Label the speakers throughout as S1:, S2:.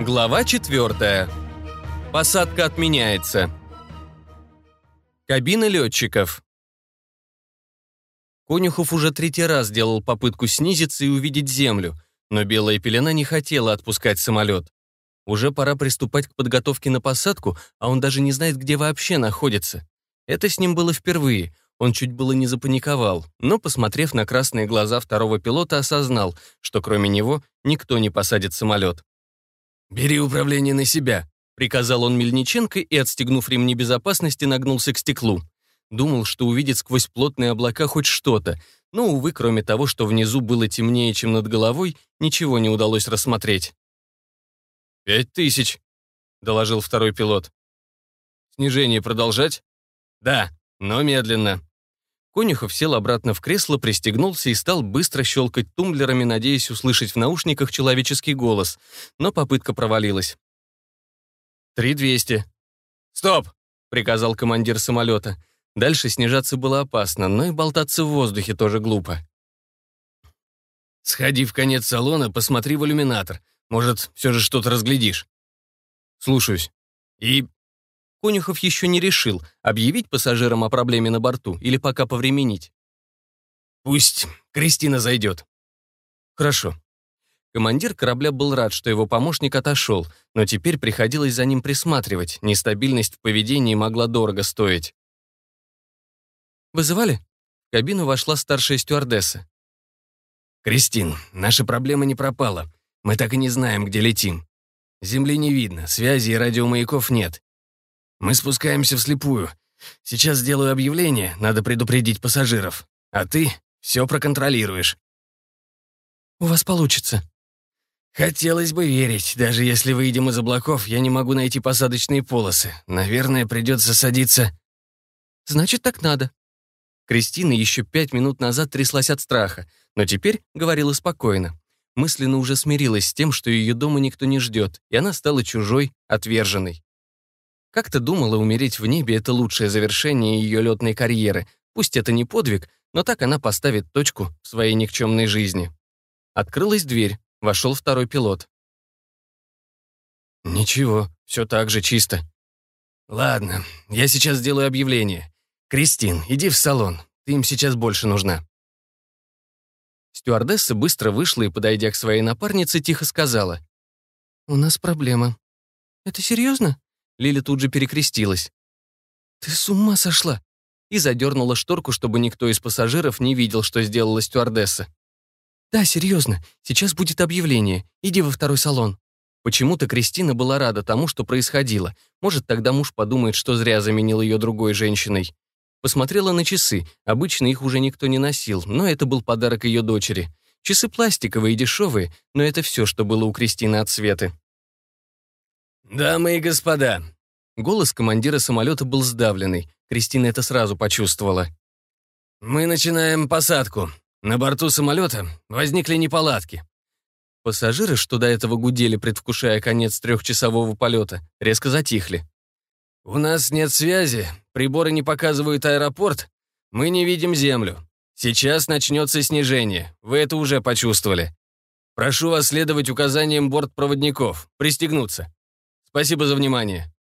S1: Глава 4. Посадка отменяется. Кабина летчиков. Конюхов уже третий раз делал попытку снизиться и увидеть землю, но белая пелена не хотела отпускать самолет. Уже пора приступать к подготовке на посадку, а он даже не знает, где вообще находится. Это с ним было впервые. Он чуть было не запаниковал, но, посмотрев на красные глаза второго пилота, осознал, что кроме него никто не посадит самолет. «Бери управление на себя», — приказал он Мельниченко и, отстегнув ремни безопасности, нагнулся к стеклу. Думал, что увидит сквозь плотные облака хоть что-то, но, увы, кроме того, что внизу было темнее, чем над головой, ничего не удалось рассмотреть. «Пять тысяч», — доложил второй пилот. «Снижение продолжать?» «Да, но медленно». Конюхов сел обратно в кресло, пристегнулся и стал быстро щелкать тумблерами, надеясь услышать в наушниках человеческий голос, но попытка провалилась. «Три двести». «Стоп!» — приказал командир самолета. Дальше снижаться было опасно, но и болтаться в воздухе тоже глупо. «Сходи в конец салона, посмотри в иллюминатор. Может, все же что-то разглядишь». «Слушаюсь». «И Конюхов еще не решил, объявить пассажирам о проблеме на борту или пока повременить. «Пусть Кристина зайдет». «Хорошо». Командир корабля был рад, что его помощник отошел, но теперь приходилось за ним присматривать, нестабильность в поведении могла дорого стоить. «Вызывали?» В кабину вошла старшая стюардесса.
S2: «Кристин, наша проблема не пропала. Мы так и не знаем, где летим. Земли не видно, связи и радиомаяков нет. Мы спускаемся вслепую. Сейчас сделаю объявление, надо предупредить пассажиров. А ты все проконтролируешь».
S3: «У вас получится».
S2: «Хотелось бы верить. Даже если выйдем из облаков, я не могу найти посадочные полосы. Наверное, придется садиться...»
S3: «Значит, так надо».
S1: Кристина еще пять минут назад тряслась от страха, но теперь говорила спокойно. Мысленно уже смирилась с тем, что ее дома никто не ждет, и она стала чужой, отверженной. Как-то думала, умереть в небе — это лучшее завершение ее летной карьеры. Пусть это не подвиг, но так она поставит точку в своей никчемной жизни. Открылась дверь, вошел второй пилот.
S2: «Ничего, все так же чисто». «Ладно, я сейчас сделаю объявление. Кристин, иди в салон, ты им сейчас больше нужна».
S1: Стюардесса быстро вышла и, подойдя к своей напарнице, тихо сказала.
S3: «У нас проблема». «Это серьезно?»
S1: Лиля тут же перекрестилась.
S3: «Ты с ума сошла!»
S1: и задернула шторку, чтобы никто из пассажиров не видел, что сделала стюардесса.
S3: «Да, серьезно, сейчас будет объявление. Иди во второй салон».
S1: Почему-то Кристина была рада тому, что происходило. Может, тогда муж подумает, что зря заменил ее другой женщиной. Посмотрела на часы. Обычно их уже никто не носил, но это был подарок ее дочери. Часы пластиковые и дешевые, но это все, что было у Кристины от Светы.
S2: «Дамы и господа!»
S1: Голос командира самолета был сдавленный. Кристина это сразу почувствовала.
S2: «Мы начинаем посадку. На борту самолета возникли неполадки».
S1: Пассажиры, что до этого гудели, предвкушая конец трехчасового полета, резко затихли.
S2: «У нас нет связи, приборы не показывают аэропорт, мы не видим землю. Сейчас начнется снижение, вы это уже почувствовали. Прошу вас следовать указаниям бортпроводников, пристегнуться. Спасибо за внимание».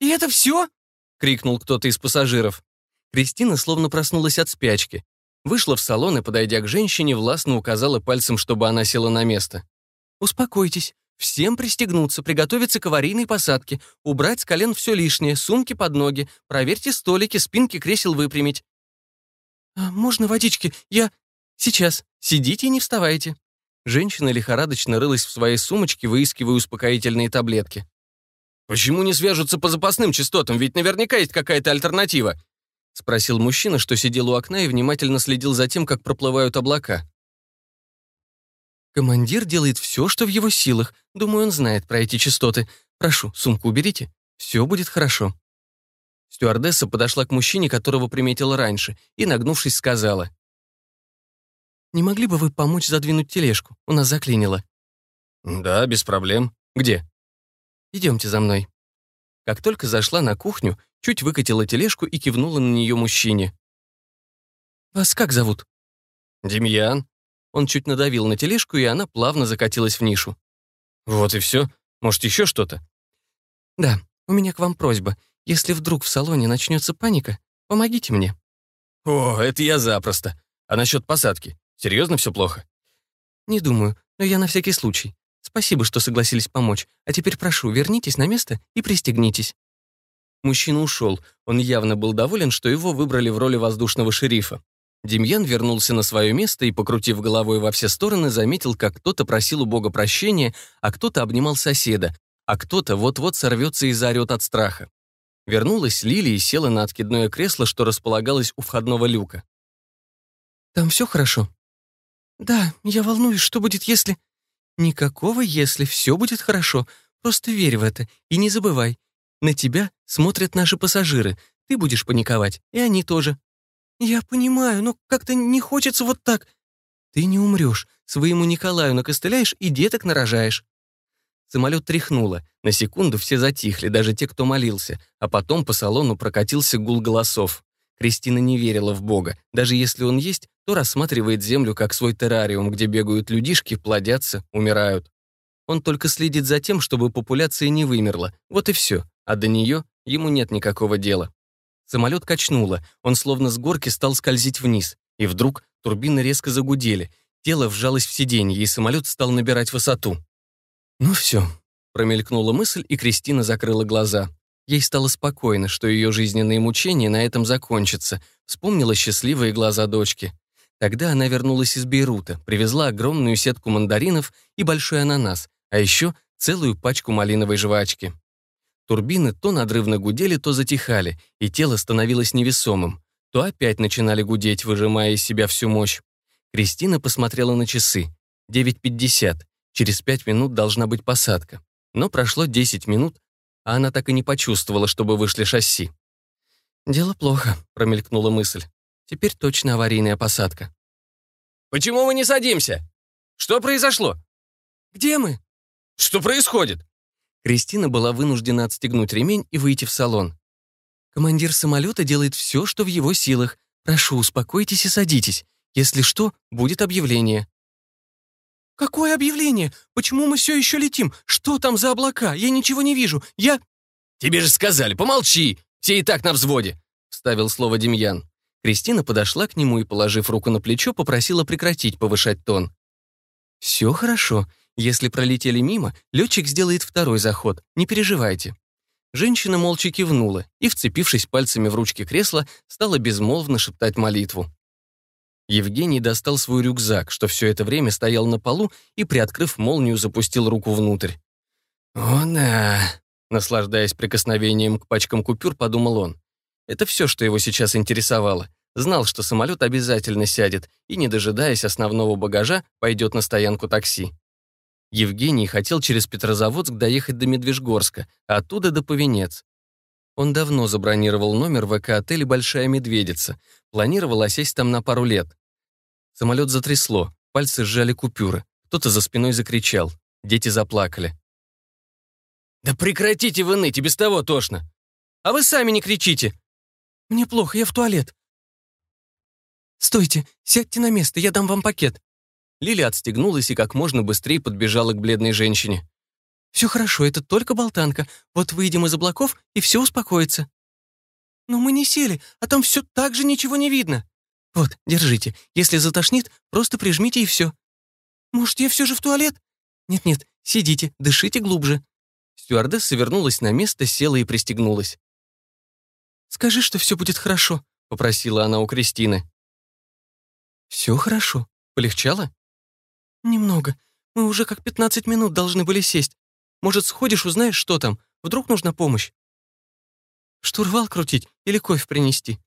S3: «И это все?»
S1: — крикнул кто-то из пассажиров. Кристина словно проснулась от спячки. Вышла в салон и, подойдя к женщине, властно указала пальцем, чтобы она села на место.
S3: «Успокойтесь. Всем пристегнуться, приготовиться к аварийной посадке, убрать с колен все лишнее, сумки под ноги, проверьте столики, спинки кресел выпрямить». «А можно водички? Я...» «Сейчас. Сидите и не вставайте».
S1: Женщина лихорадочно рылась в своей сумочке, выискивая успокоительные таблетки.
S2: «Почему не свяжутся по запасным частотам? Ведь наверняка есть какая-то альтернатива!»
S1: — спросил мужчина, что сидел у окна и внимательно следил за тем, как проплывают облака.
S3: «Командир делает все, что в его силах. Думаю, он знает про эти частоты. Прошу, сумку уберите. Все будет хорошо».
S1: Стюардесса подошла к мужчине, которого приметила раньше, и, нагнувшись, сказала.
S3: «Не могли бы вы помочь задвинуть тележку? У нас заклинило».
S1: «Да, без проблем. Где?»
S3: «Идемте за мной».
S1: Как только зашла на кухню, чуть выкатила тележку и кивнула на нее мужчине.
S3: «Вас как зовут?»
S1: «Демьян». Он чуть надавил на тележку, и она плавно закатилась в нишу.
S2: «Вот и все.
S1: Может, еще что-то?»
S3: «Да, у меня к вам просьба. Если вдруг в салоне начнется паника, помогите мне».
S1: «О, это я запросто. А насчет посадки? Серьезно все плохо?»
S3: «Не думаю, но я на всякий случай. Спасибо, что согласились помочь. А теперь прошу, вернитесь на место и пристегнитесь».
S1: Мужчина ушел. Он явно был доволен, что его выбрали в роли воздушного шерифа. Демьян вернулся на свое место и, покрутив головой во все стороны, заметил, как кто-то просил у Бога прощения, а кто-то обнимал соседа, а кто-то вот-вот сорвется и заорет от страха. Вернулась Лили и села на откидное кресло, что располагалось у входного люка.
S3: «Там все хорошо?» «Да, я волнуюсь, что будет, если...» «Никакого «если», все будет хорошо. Просто верь в это и не забывай. На тебя смотрят наши пассажиры. Ты будешь паниковать, и они тоже». «Я понимаю, но как-то не хочется вот так». «Ты не умрешь. Своему Николаю накостыляешь и деток нарожаешь». Самолет тряхнуло. На секунду все затихли, даже те, кто молился, а потом по салону прокатился гул голосов. Кристина не верила в Бога. Даже если он есть, то рассматривает Землю как свой террариум, где бегают людишки, плодятся, умирают. Он только следит за тем, чтобы популяция не вымерла. Вот и все. А до нее ему нет никакого дела. Самолет качнуло. Он словно с горки стал скользить вниз. И вдруг турбины резко загудели. Тело вжалось в сиденье, и самолет стал набирать высоту. «Ну все», — промелькнула мысль, и Кристина закрыла глаза. Ей стало спокойно, что ее жизненные мучения на этом закончатся. Вспомнила счастливые глаза дочки. Тогда она вернулась из Бейрута, привезла огромную сетку мандаринов и большой ананас, а еще целую пачку малиновой жвачки. Турбины то надрывно гудели, то затихали, и тело становилось невесомым. То опять начинали гудеть, выжимая из себя всю мощь. Кристина посмотрела на часы. 9.50. Через пять минут должна быть посадка. Но прошло 10 минут, а она так и не почувствовала, чтобы вышли шасси. «Дело плохо», — промелькнула мысль. «Теперь точно аварийная посадка».
S1: «Почему мы не садимся? Что произошло?»
S3: «Где мы?»
S1: «Что происходит?»
S3: Кристина была вынуждена отстегнуть ремень и выйти в салон. «Командир самолета делает все, что в его силах. Прошу, успокойтесь и садитесь. Если что, будет объявление». «Какое объявление? Почему мы все еще летим? Что там за облака? Я ничего не вижу. Я...»
S1: «Тебе же сказали, помолчи! Все и так на взводе!» — вставил слово Демьян. Кристина подошла к нему и, положив руку на плечо, попросила прекратить повышать тон. «Все хорошо. Если пролетели мимо, летчик сделает второй заход. Не переживайте». Женщина молча кивнула и, вцепившись пальцами в ручки кресла, стала безмолвно шептать молитву. Евгений достал свой рюкзак, что все это время стоял на полу, и, приоткрыв молнию, запустил руку внутрь. «О, да!» Наслаждаясь прикосновением к пачкам купюр, подумал он. Это все, что его сейчас интересовало. Знал, что самолет обязательно сядет, и, не дожидаясь основного багажа, пойдет на стоянку такси. Евгений хотел через Петрозаводск доехать до Медвежгорска, а оттуда до Повенец. Он давно забронировал номер в ВК-отеле «Большая Медведица», планировал осесть там на пару лет. Самолет затрясло, пальцы сжали купюры. Кто-то за спиной закричал. Дети заплакали. «Да прекратите вы ныть, и без того тошно! А вы сами не кричите!»
S3: «Мне плохо, я в туалет!» «Стойте, сядьте на место, я дам вам пакет!»
S1: Лили отстегнулась и как можно быстрее подбежала к бледной женщине.
S3: «Все хорошо, это только болтанка. Вот выйдем из облаков, и все успокоится». «Но мы не сели, а там все так же ничего не видно». «Вот, держите. Если затошнит, просто прижмите и все». «Может, я все же в туалет?» «Нет-нет, сидите, дышите глубже».
S1: Стюардесса вернулась на место, села и пристегнулась.
S3: «Скажи, что все будет хорошо», — попросила она у Кристины. «Все хорошо. Полегчало?» «Немного. Мы уже как пятнадцать минут должны были сесть. Может, сходишь, узнаешь, что там? Вдруг нужна помощь?» «Штурвал крутить или кофе принести?»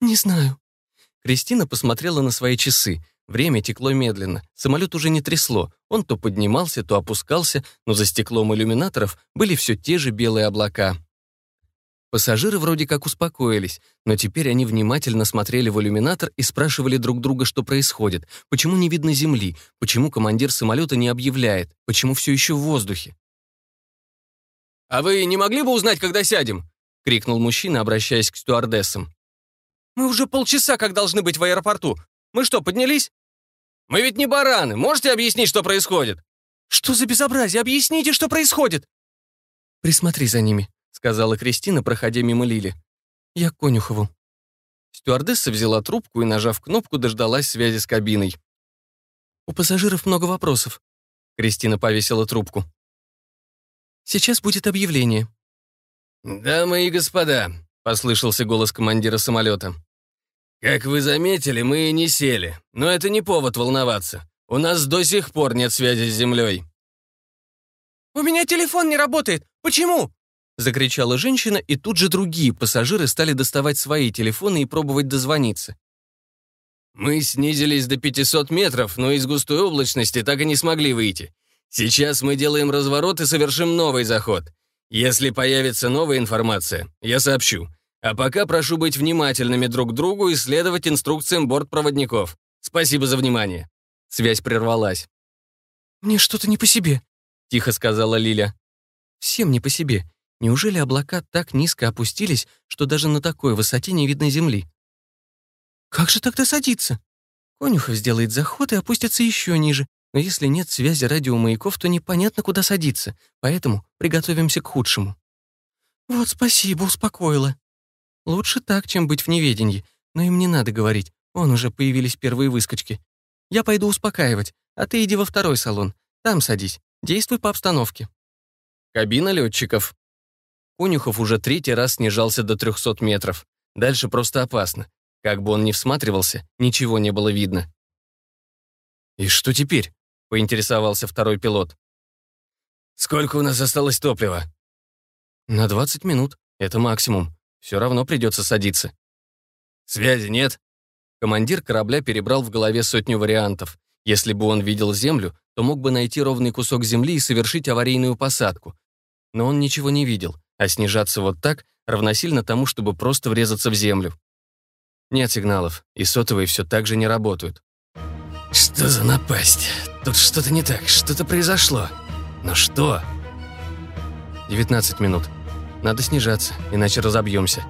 S3: «Не знаю».
S1: Кристина посмотрела на свои часы. Время текло медленно, самолет уже не трясло. Он то поднимался, то опускался, но за стеклом иллюминаторов были все те же белые облака. Пассажиры вроде как успокоились, но теперь они внимательно смотрели в иллюминатор и спрашивали друг друга, что происходит, почему не видно земли, почему командир самолета не объявляет, почему все еще в воздухе. «А вы не могли бы узнать, когда сядем?» — крикнул мужчина, обращаясь к стюардессам.
S3: Мы уже полчаса как должны быть в аэропорту. Мы что, поднялись?»
S1: «Мы ведь не бараны. Можете объяснить, что происходит?»
S3: «Что за безобразие? Объясните, что происходит!» «Присмотри за ними», — сказала Кристина, проходя мимо Лили. «Я к Конюхову». Стюардесса взяла трубку и, нажав кнопку, дождалась связи с кабиной. «У пассажиров много вопросов». Кристина повесила трубку. «Сейчас будет объявление».
S2: «Дамы и господа», — послышался голос командира самолета. «Как вы заметили, мы не сели, но это не повод волноваться. У нас до сих пор нет связи с Землей».
S3: «У меня телефон не работает! Почему?» Закричала женщина, и тут же другие пассажиры стали доставать свои телефоны и пробовать дозвониться.
S2: «Мы снизились до 500 метров, но из густой облачности так и не смогли выйти. Сейчас мы делаем разворот и совершим новый заход. Если появится новая информация, я сообщу. А пока прошу быть внимательными друг к другу и следовать инструкциям бортпроводников. Спасибо за внимание».
S3: Связь прервалась. «Мне что-то не по себе», — тихо сказала Лиля. «Всем не по себе. Неужели облака так низко опустились, что даже на такой высоте не видно земли?» «Как же тогда садиться?» Конюхов сделает заход и опустится еще ниже, но если нет связи радиомаяков, то непонятно, куда садиться, поэтому приготовимся к худшему. «Вот спасибо, успокоила». Лучше так, чем быть в неведении, но им не надо говорить, вон уже появились первые выскочки. Я пойду успокаивать, а ты иди во второй салон. Там садись. Действуй по обстановке». Кабина летчиков. Конюхов уже третий раз снижался до 300 метров. Дальше просто опасно. Как бы он ни всматривался, ничего не было видно. «И что теперь?» — поинтересовался второй пилот.
S2: «Сколько у нас осталось топлива?»
S3: «На 20 минут. Это максимум. Все равно придется садиться».
S2: «Связи нет?»
S3: Командир корабля перебрал в голове сотню вариантов. Если бы он видел Землю, то мог бы найти ровный кусок Земли и совершить аварийную посадку. Но он ничего не видел, а снижаться вот так равносильно тому, чтобы просто врезаться в Землю. Нет сигналов, и сотовые все так же не работают.
S2: «Что за напасть? Тут что-то не так, что-то произошло. Но что?»
S3: 19 минут. Надо снижаться, иначе разобьемся.